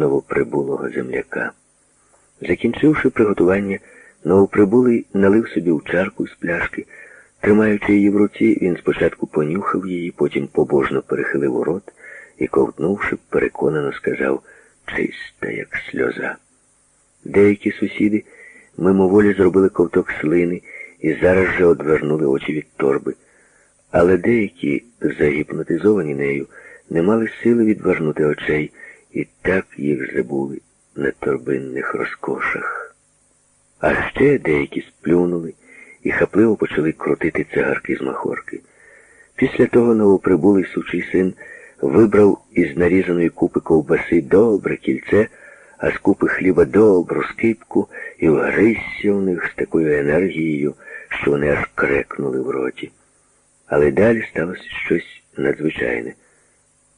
новоприбулого земляка. Закінчивши приготування, новоприбулий налив собі в чарку з пляшки. Тримаючи її в руці, він спочатку понюхав її, потім побожно перехилив у рот і, ковтнувши, переконано сказав чиста, як сльоза. Деякі сусіди мимоволі зробили ковток слини і зараз же одвернули очі від торби. Але деякі, загіпнотизовані нею, не мали сили відвернути очей і так їх забули на торбинних розкошах. А ще деякі сплюнули і хапливо почали крутити цигарки з махорки. Після того новоприбулий сучий син вибрав із нарізаної купи ковбаси добре кільце, а з купи хліба добру скипку і вгризся в них з такою енергією, що вони аж крекнули в роті. Але далі сталося щось надзвичайне.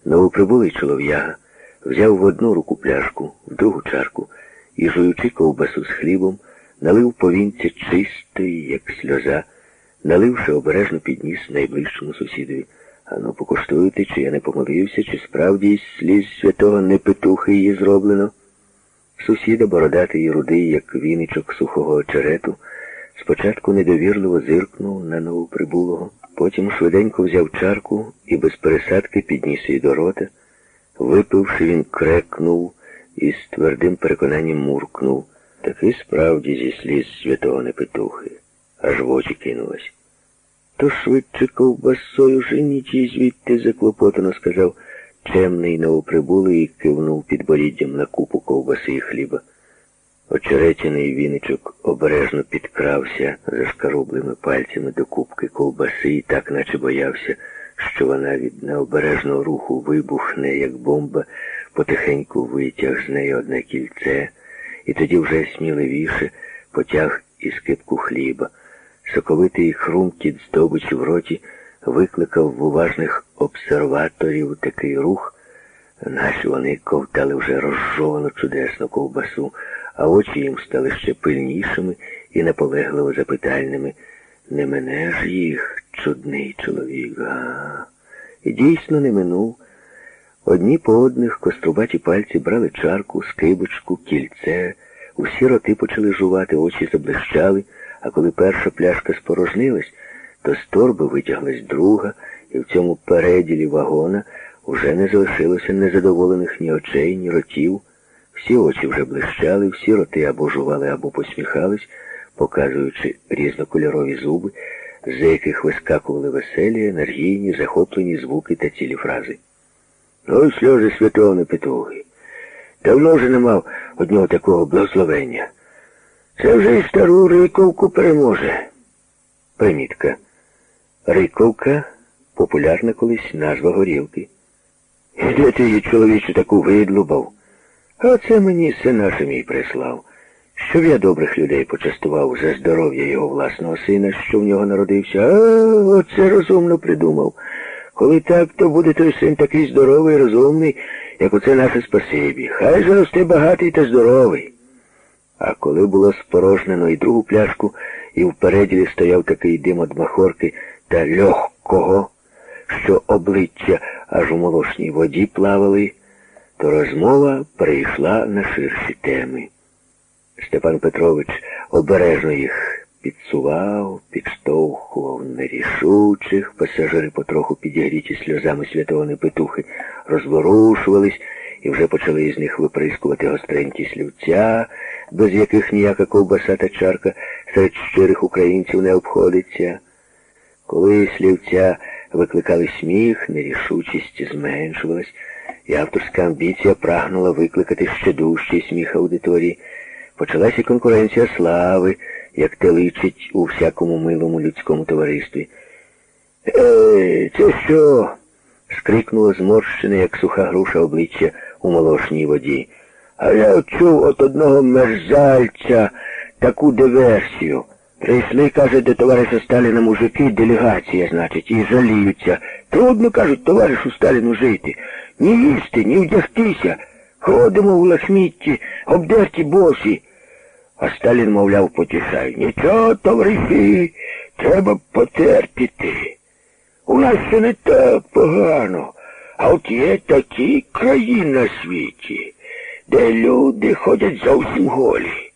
Новоприбулий чолов'яга взяв в одну руку пляшку, в другу чарку і, жуючи ковбасу з хлібом, налив повінця чистої, як сльоза, наливши обережно підніс найближчому сусідові. Ану, покуштуйте, чи я не помилився, чи справді із сліз святого непетухи її зроблено. Сусіда, бородатий і рудий, як віничок сухого очерету, спочатку недовірливо зиркнув на новоприбулого, потім швиденько взяв чарку і без пересадки підніс її до рота. Випивши, він крекнув і з твердим переконанням муркнув. Таки справді зі сліз святого непетухи, аж в очі кинулась. То швидше ковбасою женіть її звідти заклопотано, сказав чемний новоприбулий і кивнув підборіддям на купу ковбаси і хліба. Очеретяний віничок обережно підкрався зашкарублими пальцями до кубки ковбаси і так наче боявся, що вона від необережного руху вибухне, як бомба, потихеньку витяг з неї одне кільце, і тоді вже сміливіше потяг із кипку хліба. Соковитий хрумкіт здобичі в роті викликав в уважних обсерваторів такий рух, наче вони ковтали вже розжовану чудесну ковбасу, а очі їм стали ще пильнішими і наполегливо запитальними. Не мене ж їх, чудний чоловік, а. І дійсно не минув. Одні по одних кострубаті пальці брали чарку, скибочку, кільце, усі роти почали жувати, очі заблищали, а коли перша пляшка спорожнилась, то з торби витяглась друга, і в цьому переділі вагона уже не залишилося незадоволених ні очей, ні ротів. Всі очі вже блищали, всі роти або жували, або посміхались, показуючи різнокольорові зуби, з яких вискакували веселі, енергійні, захоплені звуки та цілі фрази. Ну сльози святого Непетухи. Давно вже не мав одного такого благословення. Це вже і стару Риковку переможе. Примітка. Риковка популярна колись назва горілки. І де ти її чоловічу таку видлубав? А це мені сина мій прислав, щоб я добрих людей почастував за здоров'я його власного сина, що в нього народився. А оце розумно придумав. Коли так, то буде той син такий здоровий, розумний, як оце наше спасибі. Хай же багатий та здоровий. А коли було спорожнено і другу пляшку, і впереді стояв такий дим од махорки та легкого, що обличчя аж у молочній воді плавали, то розмова перейшла на ширші теми. Степан Петрович обережно їх підсував, підштовхував нерішучих, пасажири потроху підігріті сльозами святого Непетухи, розворушувались і вже почали із них виприскувати гостренькі слівця, без яких ніяка ковбаса та чарка серед щирих українців не обходиться. Коли слівця викликали сміх, нерішучість зменшувалась, і авторська амбіція прагнула викликати ще дужчий сміх аудиторії. Почалася конкуренція слави, як те личить у всякому милому людському товаристві. Ей, це що? скрикнуло зморщене, як суха груша обличчя у молошній воді. А я чув от одного мерзальця таку диверсію. Прийшли, каже, до товариша Сталіна мужики, делегація, значить, і жаліються. Трудно, кажуть, товаришу Сталіну жити. Ні їсти, ні вдягтися. Ходимо в лахмітті, обдерті босі. А Сталін, мовляв, потішає. Нічого, товариші, треба потерпіти. У нас ще не так погано. А от є такі країни на світі, де люди ходять зовсім голі.